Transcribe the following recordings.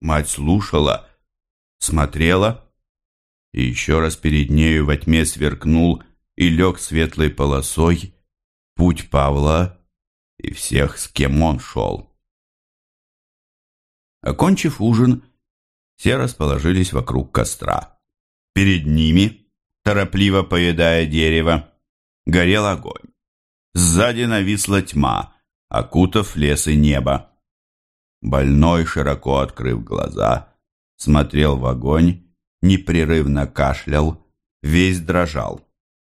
Мать слушала, смотрела, и еще раз перед нею во тьме сверкнул и лег светлой полосой путь Павла и всех, с кем он шел. Окончив ужин, все расположились вокруг костра. Перед ними, торопливо поедая дерево, горел огонь. Сзади нависла тьма, окутав лес и небо. Больной, широко открыв глаза, смотрел в огонь, непрерывно кашлял, весь дрожал.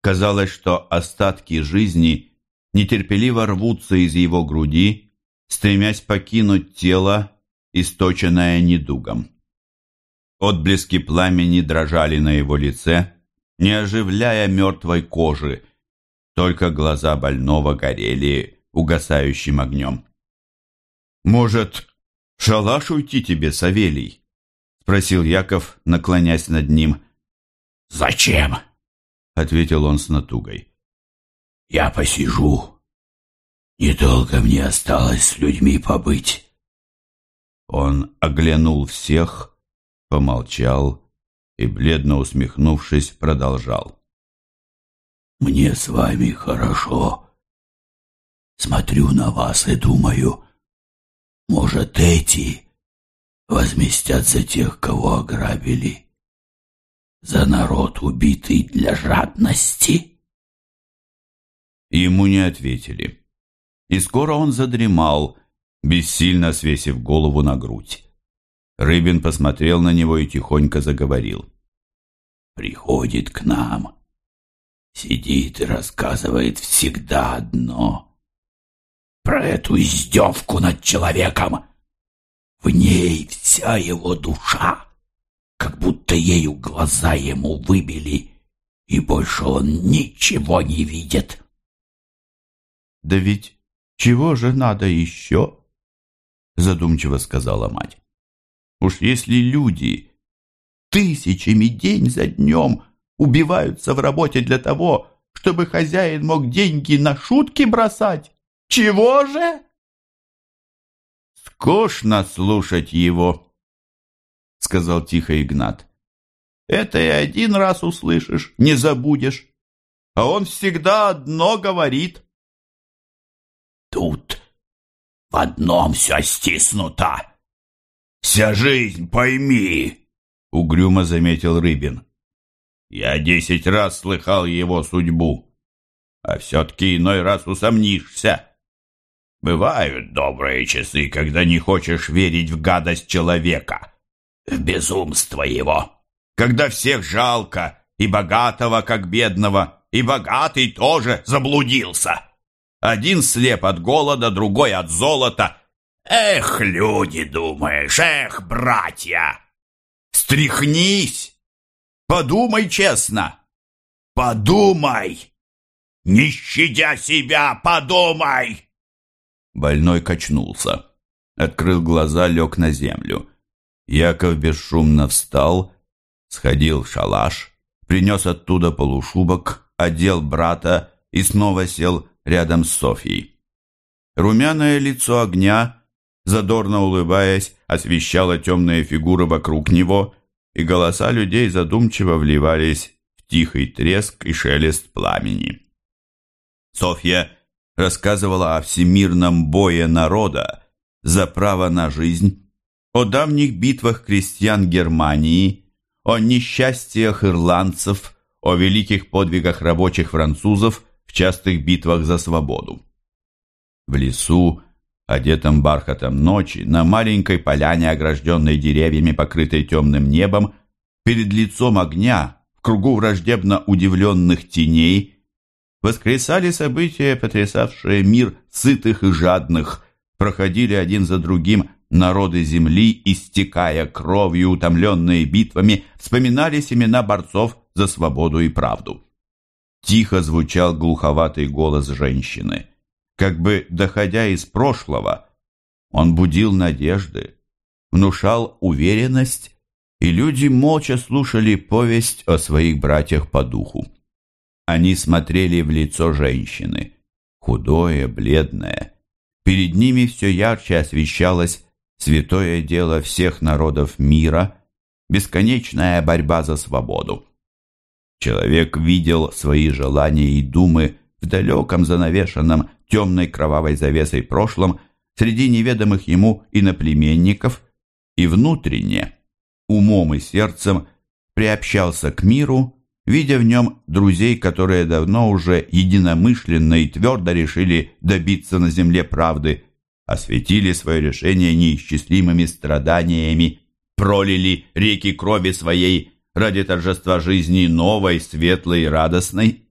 Казалось, что остатки жизни нетерпеливо рвутся из его груди, стремясь покинуть тело, источенное недугом. Отблески пламени дрожали на его лице, не оживляя мертвой кожи, только глаза больного горели угасающим огнем. «Может, шалаш уйти тебе, Савелий?» — спросил Яков, наклонясь над ним. «Зачем?» — ответил он с натугой. «Я посижу. Недолго мне осталось с людьми побыть». Он оглянул всех, помолчал и, бледно усмехнувшись, продолжал. «Мне с вами хорошо. Смотрю на вас и думаю, может, эти возместят за тех, кого ограбили, за народ, убитый для жадности?» Ему не ответили, и скоро он задремал, бессильно свесив голову на грудь. Рыбин посмотрел на него и тихонько заговорил. «Приходит к нам, сидит и рассказывает всегда одно. Про эту издевку над человеком. В ней вся его душа, как будто ею глаза ему выбили, и больше он ничего не видит». «Да ведь чего же надо еще?» задумчиво сказала мать. Уж если люди тысячами день за днем убиваются в работе для того, чтобы хозяин мог деньги на шутки бросать, чего же? Скучно слушать его, сказал тихо Игнат. Это и один раз услышишь, не забудешь. А он всегда одно говорит. Тут в одном все стиснуто. Вся жизнь, пойми, — угрюмо заметил Рыбин. Я десять раз слыхал его судьбу, а все-таки иной раз усомнишься. Бывают добрые часы, когда не хочешь верить в гадость человека, в безумство его, когда всех жалко, и богатого, как бедного, и богатый тоже заблудился. Один слеп от голода, другой от золота. Эх, люди, думаешь, эх, братья! Стряхнись! Подумай честно! Подумай! Не щадя себя, подумай!» Больной качнулся. Открыл глаза, лег на землю. Яков бесшумно встал, сходил в шалаш, принес оттуда полушубок, одел брата и снова сел рядом с Софьей. Румяное лицо огня, задорно улыбаясь, освещало темные фигуры вокруг него, и голоса людей задумчиво вливались в тихий треск и шелест пламени. Софья рассказывала о всемирном бое народа за право на жизнь, о давних битвах крестьян Германии, о несчастьях ирландцев, о великих подвигах рабочих французов в частых битвах за свободу. В лесу, одетом бархатом ночи, на маленькой поляне, огражденной деревьями, покрытой темным небом, перед лицом огня, в кругу враждебно удивленных теней, воскресали события, потрясавшие мир сытых и жадных, проходили один за другим народы земли, истекая кровью, утомленные битвами, вспоминали семена борцов за свободу и правду. Тихо звучал глуховатый голос женщины. Как бы доходя из прошлого, он будил надежды, внушал уверенность, и люди молча слушали повесть о своих братьях по духу. Они смотрели в лицо женщины, худое, бледное. Перед ними все ярче освещалось святое дело всех народов мира, бесконечная борьба за свободу. Человек видел свои желания и думы в далеком занавешенном темной кровавой завесой прошлом среди неведомых ему иноплеменников и внутренне, умом и сердцем, приобщался к миру, видя в нем друзей, которые давно уже единомышленно и твердо решили добиться на земле правды, осветили свое решение неисчислимыми страданиями, пролили реки крови своей ради торжества жизни новой, светлой и радостной,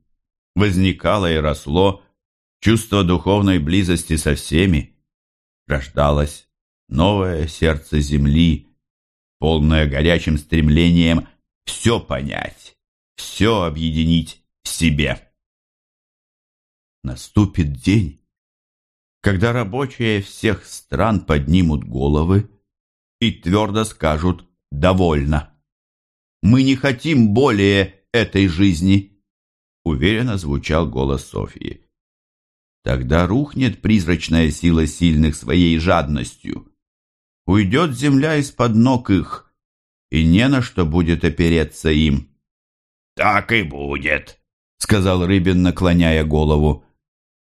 возникало и росло чувство духовной близости со всеми, рождалось новое сердце земли, полное горячим стремлением все понять, все объединить в себе. Наступит день, когда рабочие всех стран поднимут головы и твердо скажут «довольно». Мы не хотим более этой жизни, уверенно звучал голос Софии. Тогда рухнет призрачная сила сильных своей жадностью. Уйдет земля из-под ног их, и не на что будет опереться им. «Так и будет», — сказал Рыбин, наклоняя голову.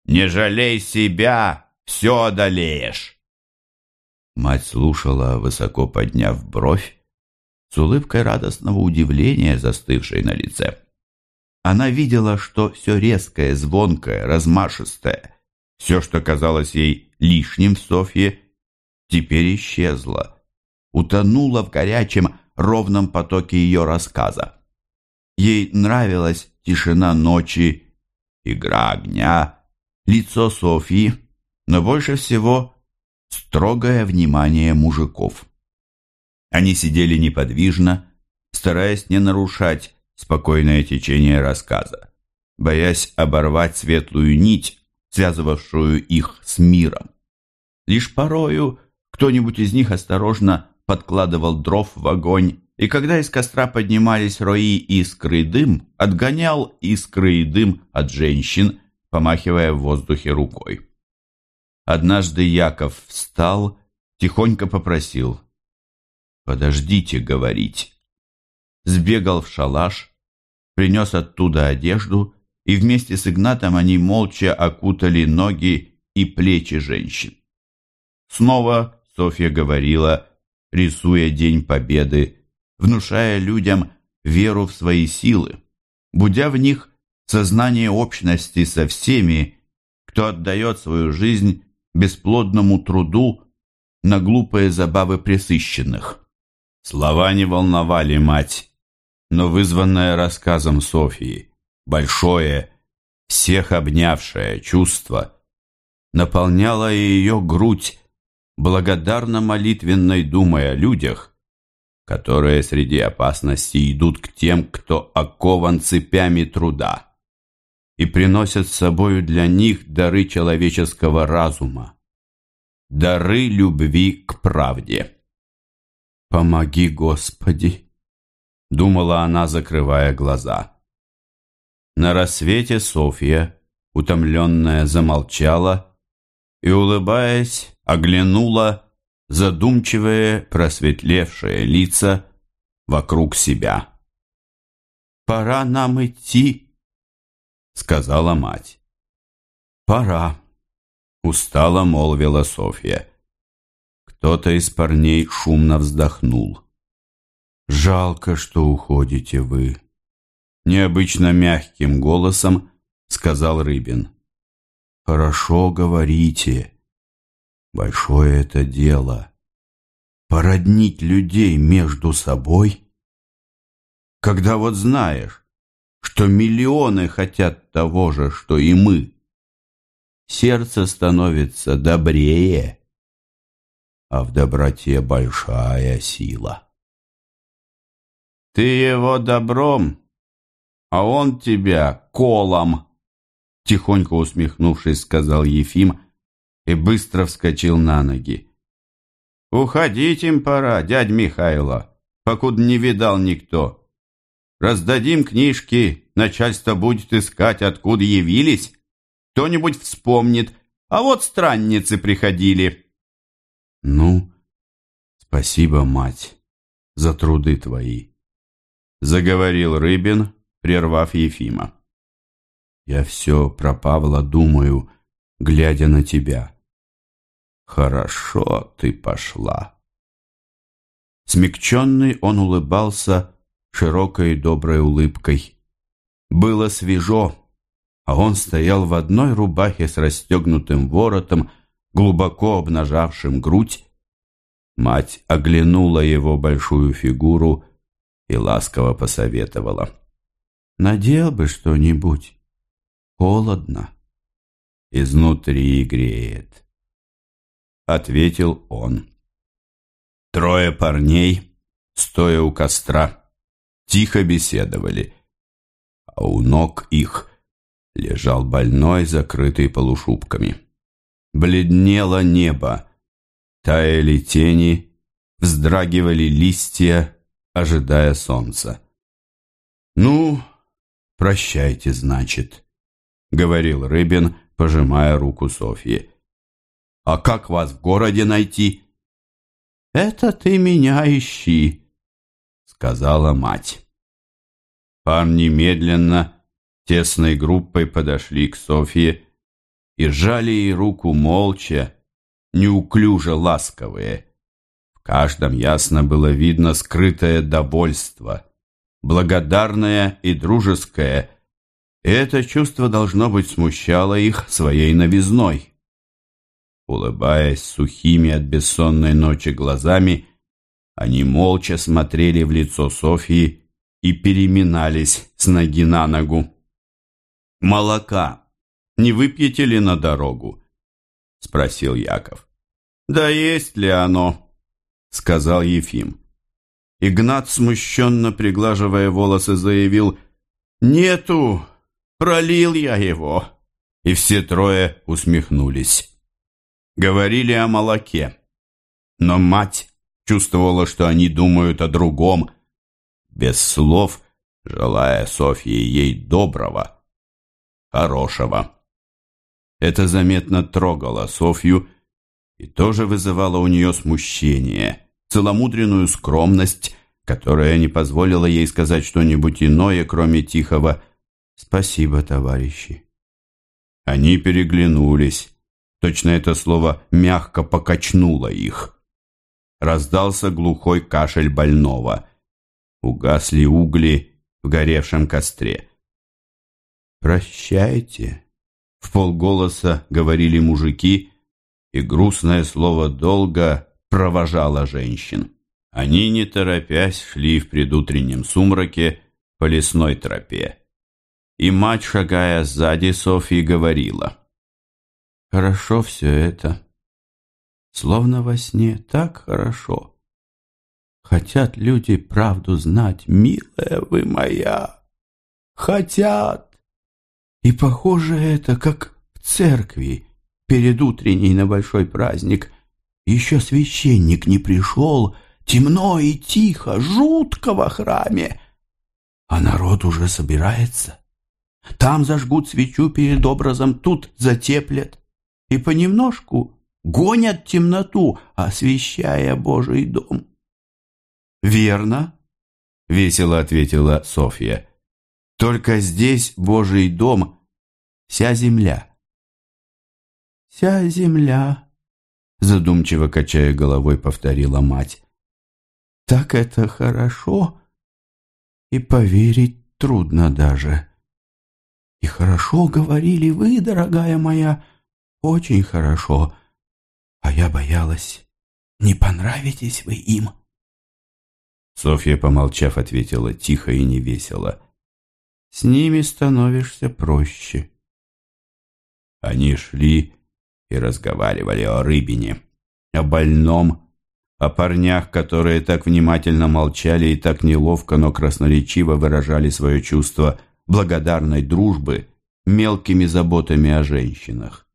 «Не жалей себя, все одолеешь». Мать слушала, высоко подняв бровь, с улыбкой радостного удивления, застывшей на лице. Она видела, что все резкое, звонкое, размашистое, все, что казалось ей лишним в Софье, теперь исчезло, утонуло в горячем, ровном потоке ее рассказа. Ей нравилась тишина ночи, игра огня, лицо Софьи, но больше всего строгое внимание мужиков. Они сидели неподвижно, стараясь не нарушать спокойное течение рассказа, боясь оборвать светлую нить, связывавшую их с миром. Лишь порою кто-нибудь из них осторожно подкладывал дров в огонь, и когда из костра поднимались рои искры и дым, отгонял искры и дым от женщин, помахивая в воздухе рукой. Однажды Яков встал, тихонько попросил «Подождите говорить». Сбегал в шалаш, принес оттуда одежду, и вместе с Игнатом они молча окутали ноги и плечи женщин. Снова Софья говорила, рисуя День Победы, внушая людям веру в свои силы, будя в них сознание общности со всеми, кто отдает свою жизнь бесплодному труду на глупые забавы пресыщенных. Слова не волновали мать, но вызванное рассказом Софии, большое, всех обнявшее чувство, наполняло ее грудь благодарно-молитвенной думой о людях, которые среди опасностей идут к тем, кто окован цепями труда и приносят с собою для них дары человеческого разума, дары любви к правде. «Помоги, Господи!» — думала она, закрывая глаза. На рассвете Софья, утомленная, замолчала и, улыбаясь, оглянула задумчивые, просветлевшие лица вокруг себя. «Пора нам идти», — сказала мать. «Пора», — устало молвила Софья. Кто-то из парней шумно вздохнул. «Жалко, что уходите вы», — необычно мягким голосом сказал Рыбин. «Хорошо говорите. Большое это дело. Породнить людей между собой. Когда вот знаешь, что миллионы хотят того же, что и мы, сердце становится добрее» а в доброте большая сила. «Ты его добром, а он тебя колом!» Тихонько усмехнувшись, сказал Ефим и быстро вскочил на ноги. «Уходить им пора, дядь Михайло, покуда не видал никто. Раздадим книжки, начальство будет искать, откуда явились. Кто-нибудь вспомнит, а вот странницы приходили». «Ну, Спасибо, мать, за труды твои, заговорил Рыбин, прервав Ефима. Я все про Павла думаю, глядя на тебя. Хорошо ты пошла. Смягченный он улыбался широкой и доброй улыбкой. Было свежо, а он стоял в одной рубахе с расстегнутым воротом, глубоко обнажавшим грудь. Мать оглянула его большую фигуру и ласково посоветовала. «Надел бы что-нибудь. Холодно. Изнутри греет», — ответил он. Трое парней, стоя у костра, тихо беседовали, а у ног их лежал больной, закрытый полушубками. Бледнело небо, таяли тени, вздрагивали листья, ожидая солнца. «Ну, прощайте, значит», — говорил Рыбин, пожимая руку Софье. «А как вас в городе найти?» «Это ты меня ищи», — сказала мать. Парни медленно, тесной группой подошли к Софье и сжали ей руку молча, неуклюже ласковые. В каждом ясно было видно скрытое довольство, благодарное и дружеское, и это чувство, должно быть, смущало их своей новизной. Улыбаясь сухими от бессонной ночи глазами, они молча смотрели в лицо Софьи и переминались с ноги на ногу. «Молока не выпьете ли на дорогу?» — спросил Яков. «Да есть ли оно?» — сказал Ефим. Игнат, смущенно приглаживая волосы, заявил «Нету, пролил я его». И все трое усмехнулись говорили о молоке. Но мать чувствовала, что они думают о другом, без слов, желая Софье ей доброго, хорошего. Это заметно трогало Софью и тоже вызывало у нее смущение, целомудренную скромность, которая не позволила ей сказать что-нибудь иное, кроме тихого «Спасибо, товарищи». Они переглянулись. Точно это слово мягко покачнуло их. Раздался глухой кашель больного. Угасли угли в горевшем костре. «Прощайте», — в полголоса говорили мужики, и грустное слово «долго» провожало женщин. Они, не торопясь, шли в предутреннем сумраке по лесной тропе. И мать, шагая сзади Софьи, говорила — Хорошо все это. Словно во сне, так хорошо. Хотят люди правду знать, милая вы моя. Хотят. И похоже это, как в церкви, перед утренней на большой праздник. Еще священник не пришел, темно и тихо, жутко во храме. А народ уже собирается. Там зажгут свечу перед образом, тут затеплят и понемножку гонят темноту, освещая Божий дом. «Верно», — весело ответила Софья. «Только здесь Божий дом, вся земля». «Вся земля», — задумчиво качая головой, повторила мать. «Так это хорошо, и поверить трудно даже. И хорошо говорили вы, дорогая моя, — очень хорошо, а я боялась, не понравитесь вы им. Софья, помолчав, ответила тихо и невесело. С ними становишься проще. Они шли и разговаривали о рыбине, о больном, о парнях, которые так внимательно молчали и так неловко, но красноречиво выражали свое чувство благодарной дружбы мелкими заботами о женщинах.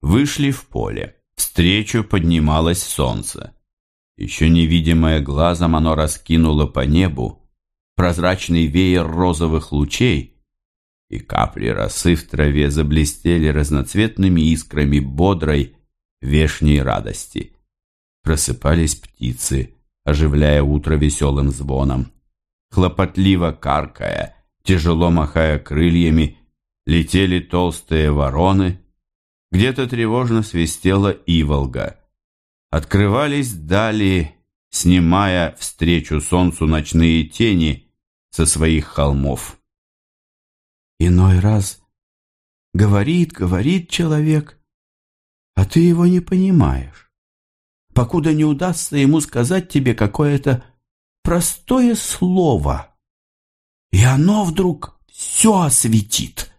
Вышли в поле. Встречу поднималось солнце. Еще невидимое глазом оно раскинуло по небу прозрачный веер розовых лучей, и капли росы в траве заблестели разноцветными искрами бодрой, вешней радости. Просыпались птицы, оживляя утро веселым звоном. Хлопотливо каркая, тяжело махая крыльями, летели толстые вороны, где-то тревожно свистела иволга. Открывались дали, снимая встречу солнцу ночные тени со своих холмов. Иной раз говорит, говорит человек, а ты его не понимаешь, покуда не удастся ему сказать тебе какое-то простое слово, и оно вдруг все осветит,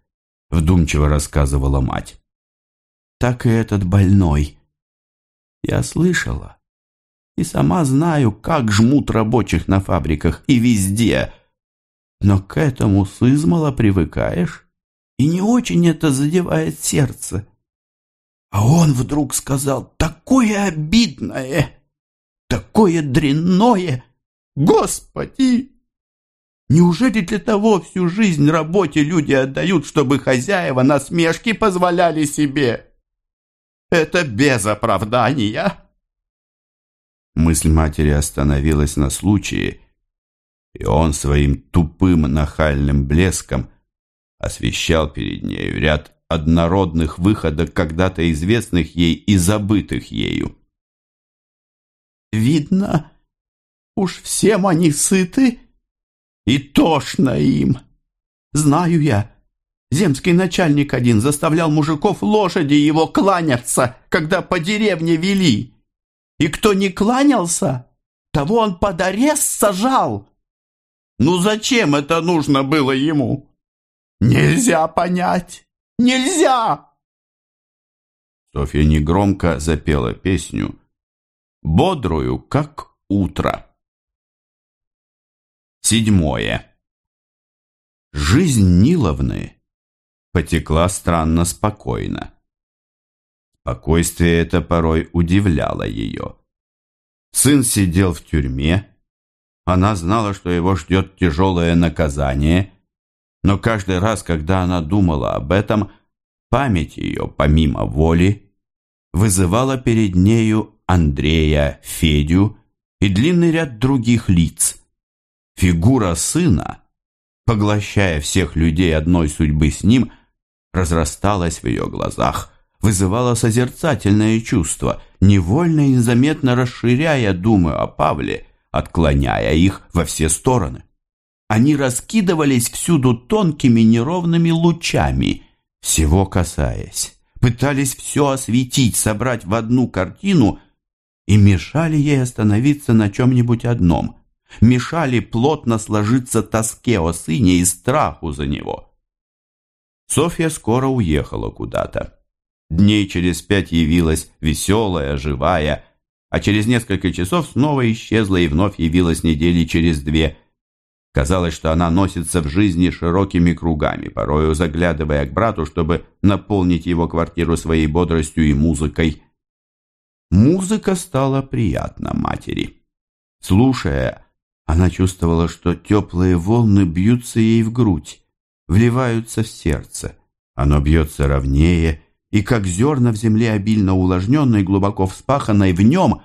вдумчиво рассказывала мать. Так и этот больной. Я слышала и сама знаю, как жмут рабочих на фабриках и везде. Но к этому сызмало привыкаешь, и не очень это задевает сердце. А он вдруг сказал такое обидное, такое дрянное. Господи! Неужели для того всю жизнь работе люди отдают, чтобы хозяева насмешки позволяли себе? Это без оправдания. Мысль матери остановилась на случае, и он своим тупым нахальным блеском освещал перед нею ряд однородных выходок, когда-то известных ей и забытых ею. «Видно, уж всем они сыты и тошно им. Знаю я, земский начальник один заставлял мужиков лошади его кланяться, когда по деревне вели» и кто не кланялся, того он под арест сажал. Ну зачем это нужно было ему? Нельзя понять, нельзя!» Софья негромко запела песню, бодрую, как утро. Седьмое. Жизнь Ниловны потекла странно спокойно. Спокойствие это порой удивляло ее. Сын сидел в тюрьме, она знала, что его ждет тяжелое наказание, но каждый раз, когда она думала об этом, память ее, помимо воли, вызывала перед нею Андрея, Федю и длинный ряд других лиц. Фигура сына, поглощая всех людей одной судьбы с ним, разрасталась в ее глазах – вызывало созерцательное чувство, невольно и незаметно расширяя думы о Павле, отклоняя их во все стороны. Они раскидывались всюду тонкими неровными лучами, всего касаясь, пытались все осветить, собрать в одну картину и мешали ей остановиться на чем-нибудь одном, мешали плотно сложиться тоске о сыне и страху за него. Софья скоро уехала куда-то. Дней через пять явилась веселая, живая, а через несколько часов снова исчезла и вновь явилась недели через две. Казалось, что она носится в жизни широкими кругами, порою заглядывая к брату, чтобы наполнить его квартиру своей бодростью и музыкой. Музыка стала приятна матери. Слушая, она чувствовала, что теплые волны бьются ей в грудь, вливаются в сердце. Оно бьется ровнее и как зерна в земле обильно увлажненной, глубоко вспаханной, в нем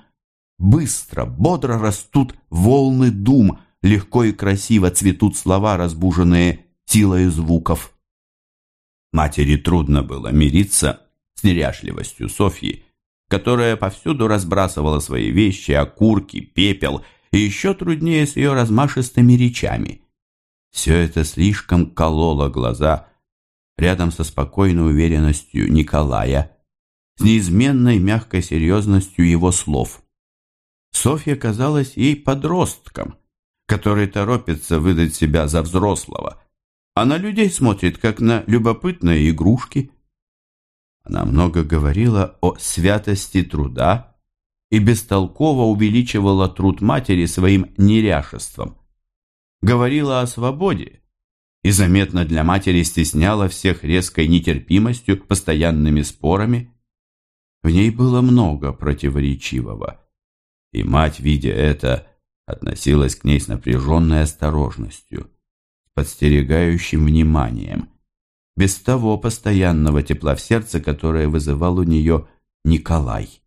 быстро, бодро растут волны дум, легко и красиво цветут слова, разбуженные силой звуков. Матери трудно было мириться с неряшливостью Софьи, которая повсюду разбрасывала свои вещи, окурки, пепел, и еще труднее с ее размашистыми речами. Все это слишком кололо глаза, рядом со спокойной уверенностью Николая, с неизменной мягкой серьезностью его слов. Софья казалась ей подростком, который торопится выдать себя за взрослого, а на людей смотрит, как на любопытные игрушки. Она много говорила о святости труда и бестолково увеличивала труд матери своим неряшеством. Говорила о свободе, и заметно для матери стесняла всех резкой нетерпимостью, постоянными спорами. В ней было много противоречивого, и мать, видя это, относилась к ней с напряженной осторожностью, с подстерегающим вниманием, без того постоянного тепла в сердце, которое вызывал у нее Николай.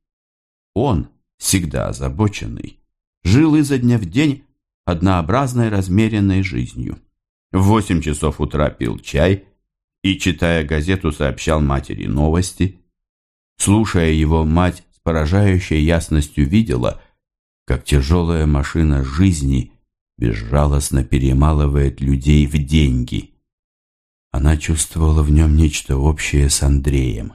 Он, всегда озабоченный, жил изо дня в день однообразной размеренной жизнью. В восемь часов утра пил чай и, читая газету, сообщал матери новости. Слушая его, мать с поражающей ясностью видела, как тяжелая машина жизни безжалостно перемалывает людей в деньги. Она чувствовала в нем нечто общее с Андреем.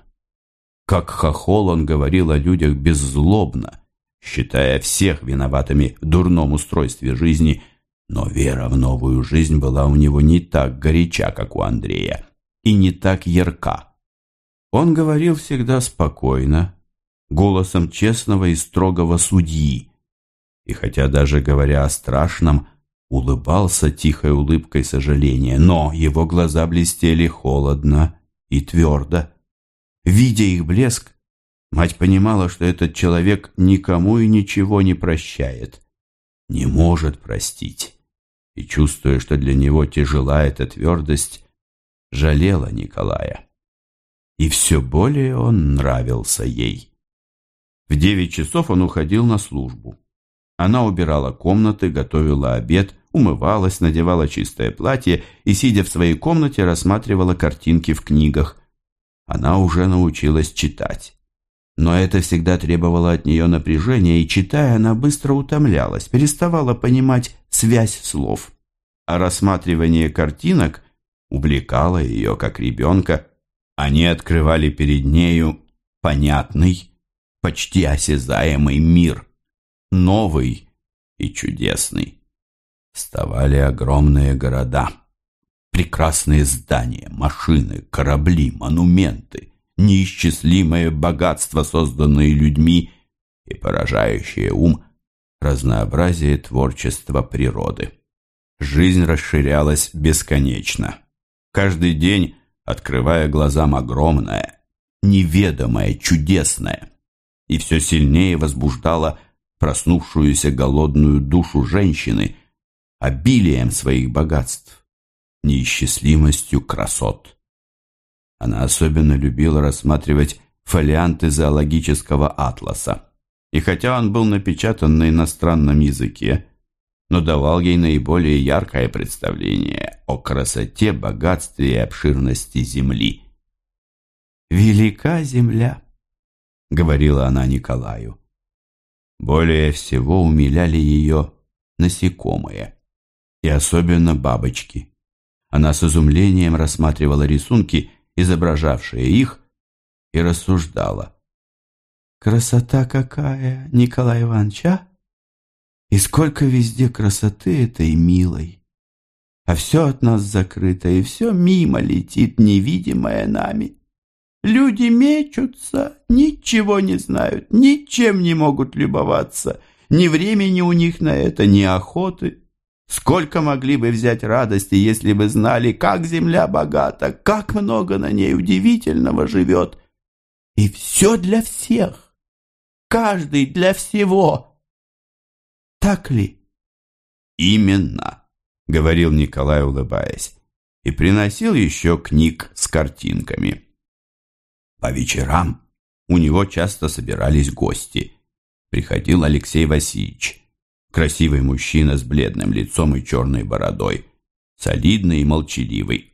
Как хохол он говорил о людях беззлобно, считая всех виноватыми в дурном устройстве жизни, но вера в новую жизнь была у него не так горяча, как у Андрея, и не так ярка. Он говорил всегда спокойно, голосом честного и строгого судьи, и хотя даже говоря о страшном, улыбался тихой улыбкой сожаления, но его глаза блестели холодно и твердо. Видя их блеск, Мать понимала, что этот человек никому и ничего не прощает, не может простить. И, чувствуя, что для него тяжела эта твердость, жалела Николая. И все более он нравился ей. В девять часов он уходил на службу. Она убирала комнаты, готовила обед, умывалась, надевала чистое платье и, сидя в своей комнате, рассматривала картинки в книгах. Она уже научилась читать. Но это всегда требовало от нее напряжения, и, читая, она быстро утомлялась, переставала понимать связь слов. А рассматривание картинок увлекало ее, как ребенка. Они открывали перед нею понятный, почти осязаемый мир, новый и чудесный. Вставали огромные города, прекрасные здания, машины, корабли, монументы неисчислимое богатство, созданное людьми, и поражающее ум разнообразие творчества природы. Жизнь расширялась бесконечно. Каждый день, открывая глазам огромное, неведомое, чудесное, и все сильнее возбуждала проснувшуюся голодную душу женщины обилием своих богатств, неисчислимостью красот. Она особенно любила рассматривать фолианты зоологического атласа. И хотя он был напечатан на иностранном языке, но давал ей наиболее яркое представление о красоте, богатстве и обширности Земли. «Велика Земля», — говорила она Николаю. Более всего умиляли ее насекомые, и особенно бабочки. Она с изумлением рассматривала рисунки изображавшая их, и рассуждала. «Красота какая, Николай Иванович, а? И сколько везде красоты этой милой! А все от нас закрыто, и все мимо летит, невидимое нами. Люди мечутся, ничего не знают, ничем не могут любоваться, ни времени у них на это, ни охоты». Сколько могли бы взять радости, если бы знали, как земля богата, как много на ней удивительного живет. И все для всех, каждый для всего. Так ли? Именно, говорил Николай, улыбаясь, и приносил еще книг с картинками. По вечерам у него часто собирались гости. Приходил Алексей Васильевич красивый мужчина с бледным лицом и черной бородой, солидный и молчаливый.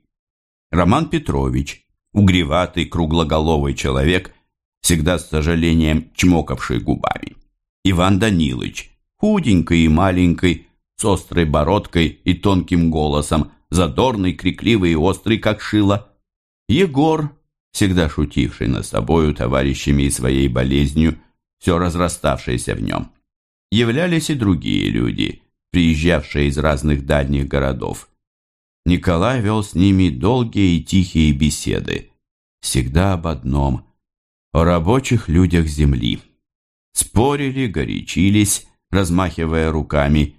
Роман Петрович, угреватый, круглоголовый человек, всегда с сожалением чмокавший губами. Иван Данилович, худенький и маленький, с острой бородкой и тонким голосом, задорный, крикливый и острый, как шило. Егор, всегда шутивший над собою, товарищами и своей болезнью, все разраставшийся в нем являлись и другие люди, приезжавшие из разных дальних городов. Николай вел с ними долгие и тихие беседы, всегда об одном – о рабочих людях земли. Спорили, горячились, размахивая руками,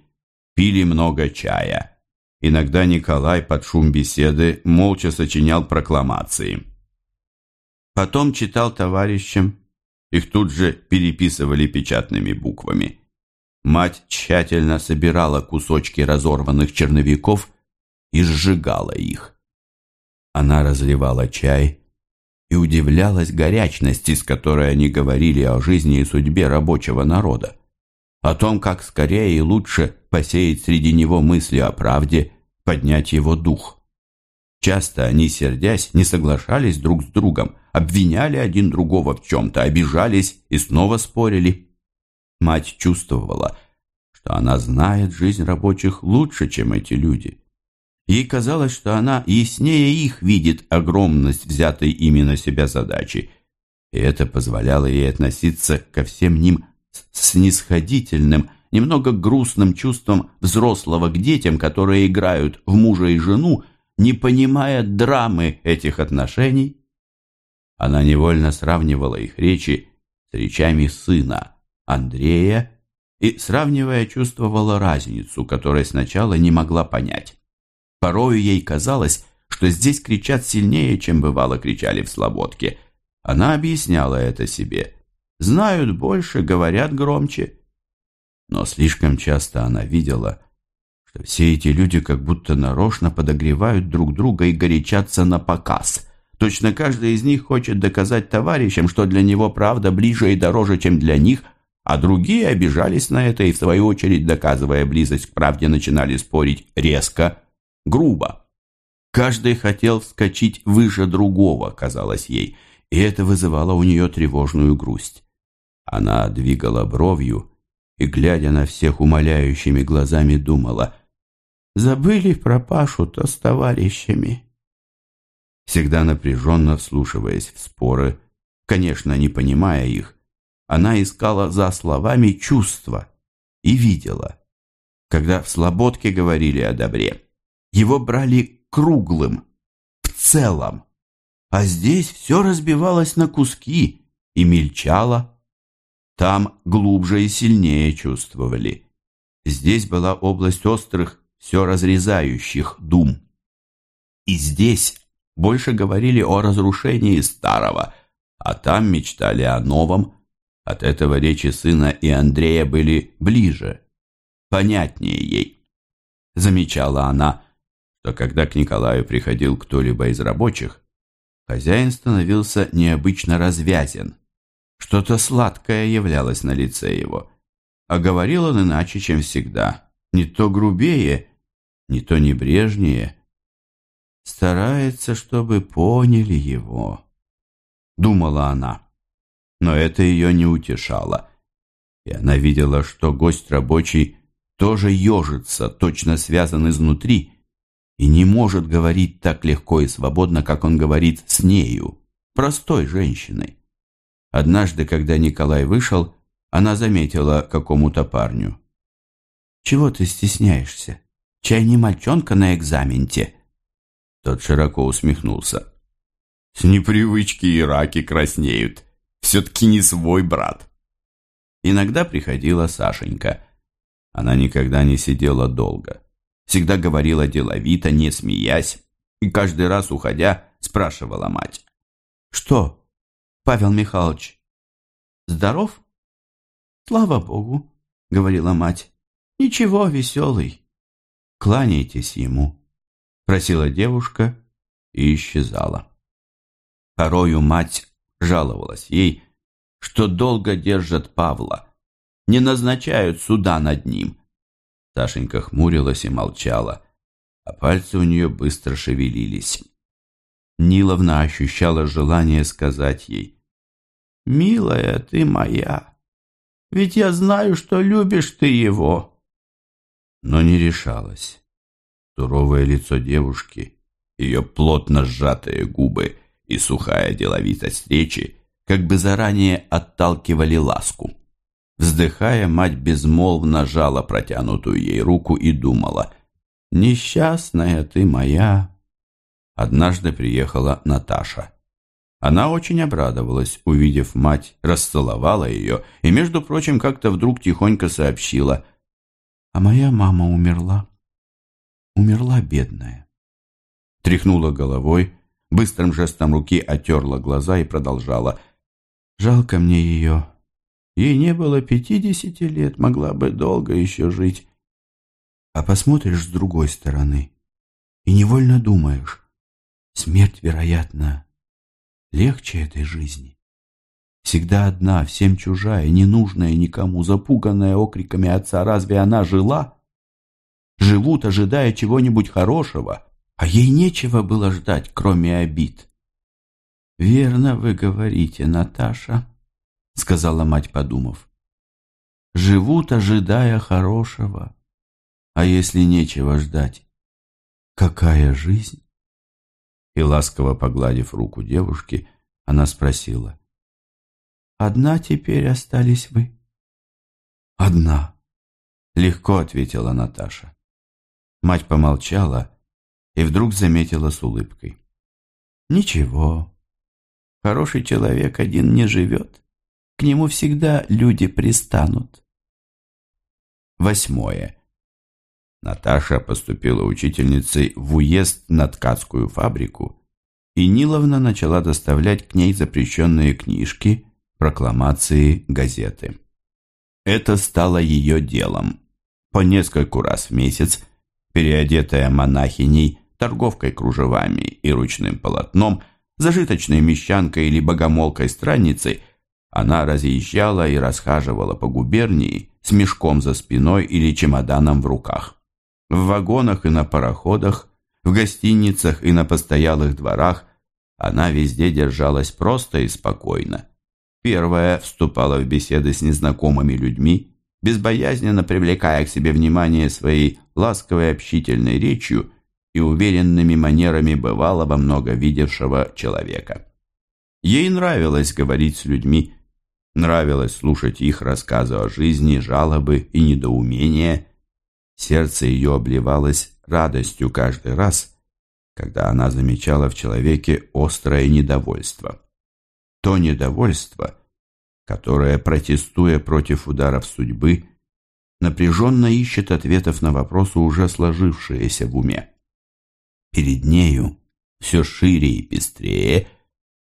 пили много чая. Иногда Николай под шум беседы молча сочинял прокламации. Потом читал товарищам, их тут же переписывали печатными буквами. Мать тщательно собирала кусочки разорванных черновиков и сжигала их. Она разливала чай и удивлялась горячности, с которой они говорили о жизни и судьбе рабочего народа, о том, как скорее и лучше посеять среди него мысли о правде, поднять его дух. Часто они, сердясь, не соглашались друг с другом, обвиняли один другого в чем-то, обижались и снова спорили. Мать чувствовала, что она знает жизнь рабочих лучше, чем эти люди. Ей казалось, что она яснее их видит огромность взятой ими на себя задачи, и это позволяло ей относиться ко всем ним с снисходительным, немного грустным чувством взрослого к детям, которые играют в мужа и жену, не понимая драмы этих отношений. Она невольно сравнивала их речи с речами сына, Андрея, и, сравнивая, чувствовала разницу, которой сначала не могла понять. Порою ей казалось, что здесь кричат сильнее, чем бывало кричали в Слободке. Она объясняла это себе. Знают больше, говорят громче. Но слишком часто она видела, что все эти люди как будто нарочно подогревают друг друга и горячатся на показ. Точно каждый из них хочет доказать товарищам, что для него правда ближе и дороже, чем для них, а другие обижались на это и, в свою очередь, доказывая близость к правде, начинали спорить резко, грубо. Каждый хотел вскочить выше другого, казалось ей, и это вызывало у нее тревожную грусть. Она двигала бровью и, глядя на всех умоляющими глазами, думала, «Забыли про Пашу-то с товарищами». Всегда напряженно вслушиваясь в споры, конечно, не понимая их, она искала за словами чувства и видела. Когда в Слободке говорили о добре, его брали круглым, в целом, а здесь все разбивалось на куски и мельчало. Там глубже и сильнее чувствовали. Здесь была область острых, все разрезающих дум. И здесь больше говорили о разрушении старого, а там мечтали о новом, от этого речи сына и Андрея были ближе, понятнее ей. Замечала она, что когда к Николаю приходил кто-либо из рабочих, хозяин становился необычно развязен. Что-то сладкое являлось на лице его, а говорил он иначе, чем всегда, не то грубее, не то небрежнее. Старается, чтобы поняли его, думала она но это ее не утешало. И она видела, что гость рабочий тоже ежится, точно связан изнутри, и не может говорить так легко и свободно, как он говорит с нею, простой женщиной. Однажды, когда Николай вышел, она заметила какому-то парню. «Чего ты стесняешься? Чай не мальчонка на экзаменте?» Тот широко усмехнулся. «С непривычки и раки краснеют. Все-таки не свой брат. Иногда приходила Сашенька. Она никогда не сидела долго. Всегда говорила деловито, не смеясь. И каждый раз, уходя, спрашивала мать. «Что, Павел Михайлович, здоров?» «Слава Богу», — говорила мать. «Ничего, веселый». «Кланяйтесь ему», — просила девушка и исчезала. Порою мать жаловалась ей, что долго держат Павла, не назначают суда над ним. Сашенька хмурилась и молчала, а пальцы у нее быстро шевелились. Ниловна ощущала желание сказать ей, «Милая ты моя, ведь я знаю, что любишь ты его». Но не решалась. Суровое лицо девушки, ее плотно сжатые губы — и сухая деловитость речи как бы заранее отталкивали ласку. Вздыхая, мать безмолвно жала протянутую ей руку и думала «Несчастная ты моя!» Однажды приехала Наташа. Она очень обрадовалась, увидев мать, расцеловала ее и, между прочим, как-то вдруг тихонько сообщила «А моя мама умерла. Умерла бедная». Тряхнула головой, быстрым жестом руки отерла глаза и продолжала. «Жалко мне ее. Ей не было пятидесяти лет, могла бы долго еще жить. А посмотришь с другой стороны и невольно думаешь, смерть, вероятно, легче этой жизни. Всегда одна, всем чужая, ненужная никому, запуганная окриками отца. Разве она жила? Живут, ожидая чего-нибудь хорошего, а ей нечего было ждать, кроме обид. «Верно вы говорите, Наташа», — сказала мать, подумав. «Живут, ожидая хорошего, а если нечего ждать, какая жизнь?» И ласково погладив руку девушки, она спросила. «Одна теперь остались вы?» «Одна», — легко ответила Наташа. Мать помолчала и вдруг заметила с улыбкой. «Ничего, хороший человек один не живет. К нему всегда люди пристанут». Восьмое. Наташа поступила учительницей в уезд на ткацкую фабрику, и Ниловна начала доставлять к ней запрещенные книжки, прокламации, газеты. Это стало ее делом. По нескольку раз в месяц, переодетая монахиней, торговкой кружевами и ручным полотном, зажиточной мещанкой или богомолкой-странницей, она разъезжала и расхаживала по губернии с мешком за спиной или чемоданом в руках в вагонах и на пароходах, в гостиницах и на постоялых дворах, она везде держалась просто и спокойно. Первая вступала в беседы с незнакомыми людьми, безбоязненно привлекая к себе внимание своей ласковой общительной речью и уверенными манерами бывалого много видевшего человека. Ей нравилось говорить с людьми, нравилось слушать их рассказы о жизни, жалобы и недоумения – Сердце ее обливалось радостью каждый раз, когда она замечала в человеке острое недовольство. То недовольство, которое, протестуя против ударов судьбы, напряженно ищет ответов на вопросы, уже сложившиеся в уме. Перед нею все шире и пестрее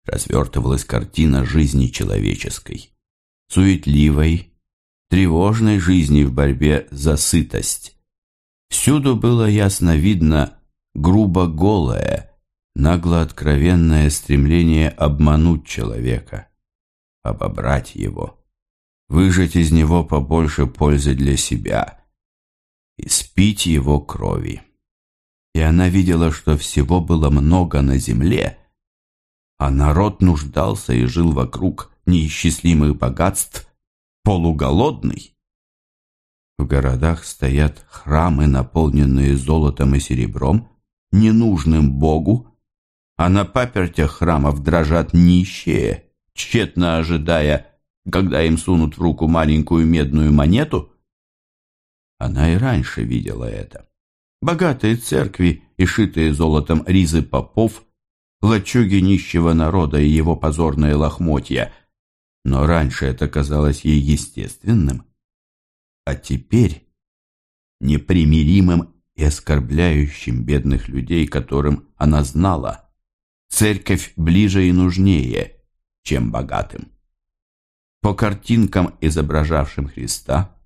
развертывалась картина жизни человеческой, суетливой, тревожной жизни в борьбе за сытость, Всюду было ясно видно грубо голое, нагло откровенное стремление обмануть человека, обобрать его, выжать из него побольше пользы для себя и спить его крови. И она видела, что всего было много на земле, а народ нуждался и жил вокруг неисчислимых богатств, полуголодный. В городах стоят храмы, наполненные золотом и серебром, ненужным Богу, а на папертях храмов дрожат нищие, тщетно ожидая, когда им сунут в руку маленькую медную монету. Она и раньше видела это. Богатые церкви и шитые золотом ризы попов, лачуги нищего народа и его позорные лохмотья. Но раньше это казалось ей естественным а теперь непримиримым и оскорбляющим бедных людей, которым она знала, церковь ближе и нужнее, чем богатым. По картинкам, изображавшим Христа,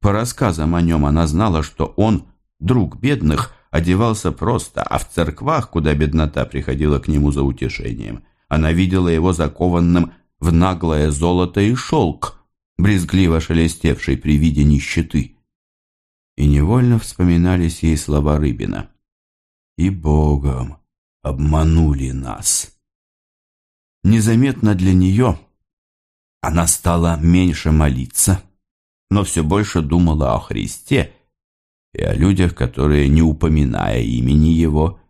по рассказам о нем она знала, что он, друг бедных, одевался просто, а в церквах, куда беднота приходила к нему за утешением, она видела его закованным в наглое золото и шелк, брезгливо шелестевшей при виде нищеты. И невольно вспоминались ей слова Рыбина. «И Богом обманули нас». Незаметно для нее она стала меньше молиться, но все больше думала о Христе и о людях, которые, не упоминая имени Его,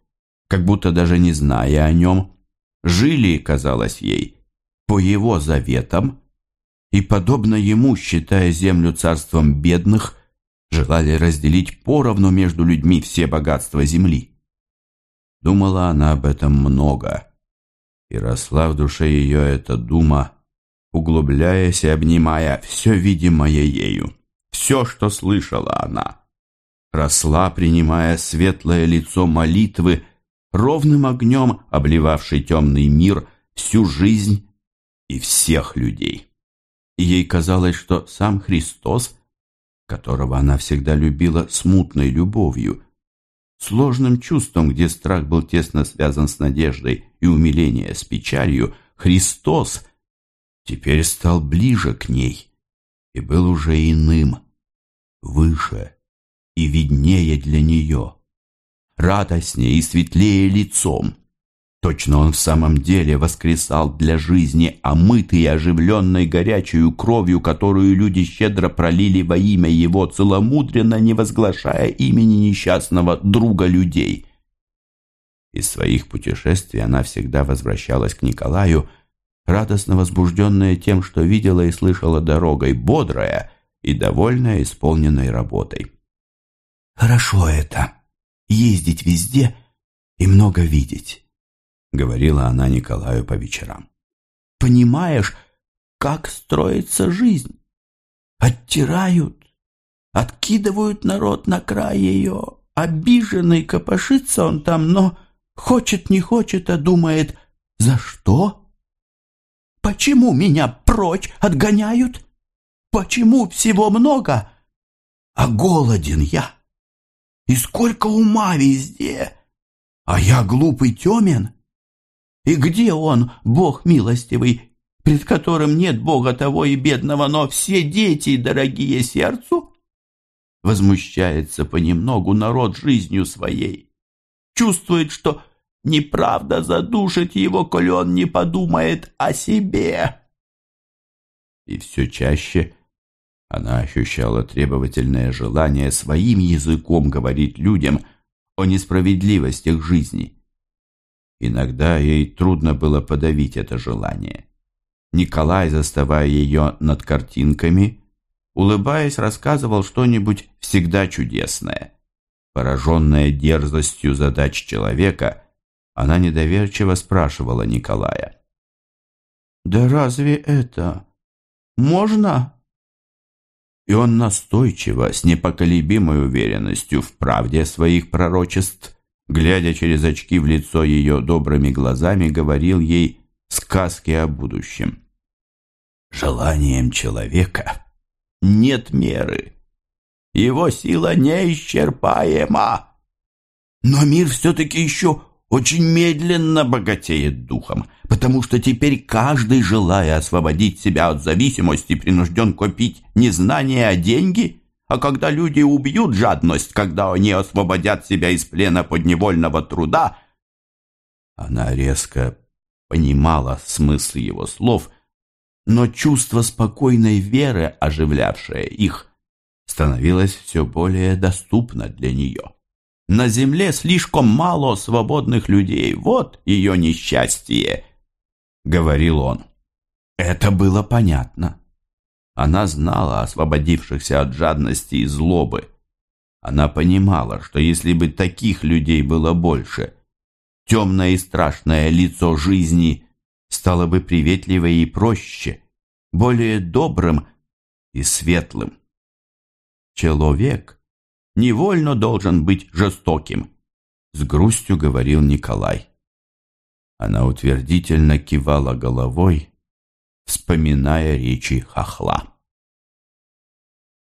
как будто даже не зная о нем, жили, казалось ей, по Его заветам и, подобно ему, считая землю царством бедных, желали разделить поровну между людьми все богатства земли. Думала она об этом много, и росла в душе ее эта дума, углубляясь и обнимая все видимое ею, все, что слышала она. Росла, принимая светлое лицо молитвы, ровным огнем обливавший темный мир, всю жизнь и всех людей. И ей казалось, что сам Христос, которого она всегда любила смутной любовью, сложным чувством, где страх был тесно связан с надеждой и умиление с печалью, Христос теперь стал ближе к ней и был уже иным, выше и виднее для нее, радостнее и светлее лицом. Точно он в самом деле воскресал для жизни, омытый и оживленной горячую кровью, которую люди щедро пролили во имя его, целомудренно не возглашая имени несчастного друга людей. Из своих путешествий она всегда возвращалась к Николаю, радостно возбужденная тем, что видела и слышала дорогой, бодрая и довольная исполненной работой. «Хорошо это, ездить везде и много видеть», — говорила она Николаю по вечерам. «Понимаешь, как строится жизнь? Оттирают, откидывают народ на край ее, обиженный копошится он там, но Хочет, не хочет, а думает, за что? Почему меня прочь отгоняют? Почему всего много, а голоден я? И сколько ума везде, а я глупый темен? И где он, Бог милостивый, пред которым нет Бога того и бедного, но все дети, дорогие сердцу? Возмущается понемногу народ жизнью своей чувствует, что неправда задушит его, коли он не подумает о себе. И все чаще она ощущала требовательное желание своим языком говорить людям о несправедливостях жизни. Иногда ей трудно было подавить это желание. Николай, заставая ее над картинками, улыбаясь, рассказывал что-нибудь всегда чудесное – Пораженная дерзостью задач человека, она недоверчиво спрашивала Николая. «Да разве это можно?» И он настойчиво, с непоколебимой уверенностью в правде своих пророчеств, глядя через очки в лицо ее добрыми глазами, говорил ей сказки о будущем. «Желанием человека нет меры» Его сила неисчерпаема. Но мир все-таки еще очень медленно богатеет духом, потому что теперь каждый, желая освободить себя от зависимости, принужден копить не знание, а деньги. А когда люди убьют жадность, когда они освободят себя из плена подневольного труда, она резко понимала смысл его слов, но чувство спокойной веры, оживлявшее их, становилась все более доступна для нее. На земле слишком мало свободных людей, вот ее несчастье, — говорил он. Это было понятно. Она знала освободившихся от жадности и злобы. Она понимала, что если бы таких людей было больше, темное и страшное лицо жизни стало бы приветливее и проще, более добрым и светлым. Человек невольно должен быть жестоким, с грустью говорил Николай. Она утвердительно кивала головой, вспоминая речи хохла.